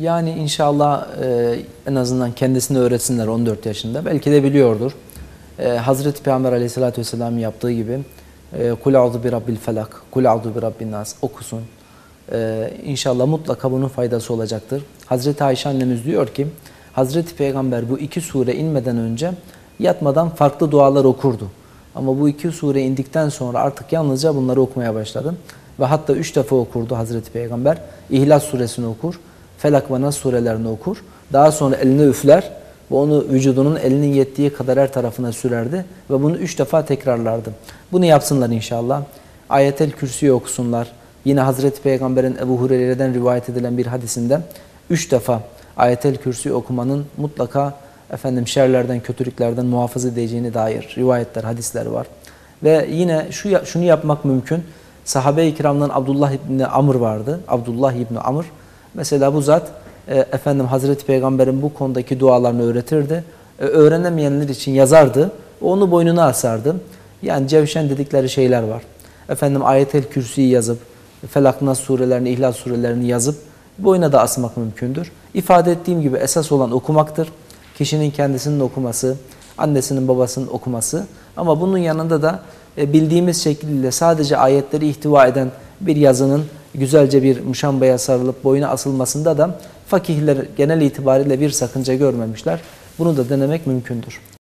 Yani inşallah e, en azından kendisine öğretsinler 14 yaşında. Belki de biliyordur. E, Hazreti Peygamber aleyhissalatü vesselam yaptığı gibi e, Kul a'udhu bi rabbil felak, kul a'udhu bi rabbin nas okusun. E, inşallah mutlaka bunun faydası olacaktır. Hazreti Ayşe annemiz diyor ki Hazreti Peygamber bu iki sure inmeden önce yatmadan farklı dualar okurdu. Ama bu iki sure indikten sonra artık yalnızca bunları okumaya başladım. Ve hatta üç defa okurdu Hazreti Peygamber. İhlas suresini okur, Felak ve Nas surelerini okur. Daha sonra eline üfler ve onu vücudunun elinin yettiği kadar her tarafına sürerdi. Ve bunu üç defa tekrarlardı. Bunu yapsınlar inşallah. Ayetel Kürsi'yi okusunlar. Yine Hazreti Peygamber'in Ebu Hureyre'den rivayet edilen bir hadisinde üç defa Ayetel Kürsi okumanın mutlaka efendim şerlerden, kötülüklerden muhafaza edeceğine dair rivayetler, hadisler var. Ve yine şu şunu yapmak mümkün. Sahabe-i kiramdan Abdullah İbni Amr vardı. Abdullah İbni Amr. Mesela bu zat e, efendim Hazreti Peygamber'in bu konudaki dualarını öğretirdi. E, öğrenemeyenler için yazardı. Onu boynuna asardı. Yani cevşen dedikleri şeyler var. Efendim Ayetel Kürsi'yi yazıp, Felak Nas surelerini, İhlas surelerini yazıp boyuna da asmak mümkündür. İfade ettiğim gibi esas olan okumaktır. Kişinin kendisinin okuması, annesinin babasının okuması. Ama bunun yanında da e, bildiğimiz şekliyle sadece ayetleri ihtiva eden bir yazının güzelce bir muşambaya sarılıp boyuna asılmasında da fakihler genel itibariyle bir sakınca görmemişler. Bunu da denemek mümkündür.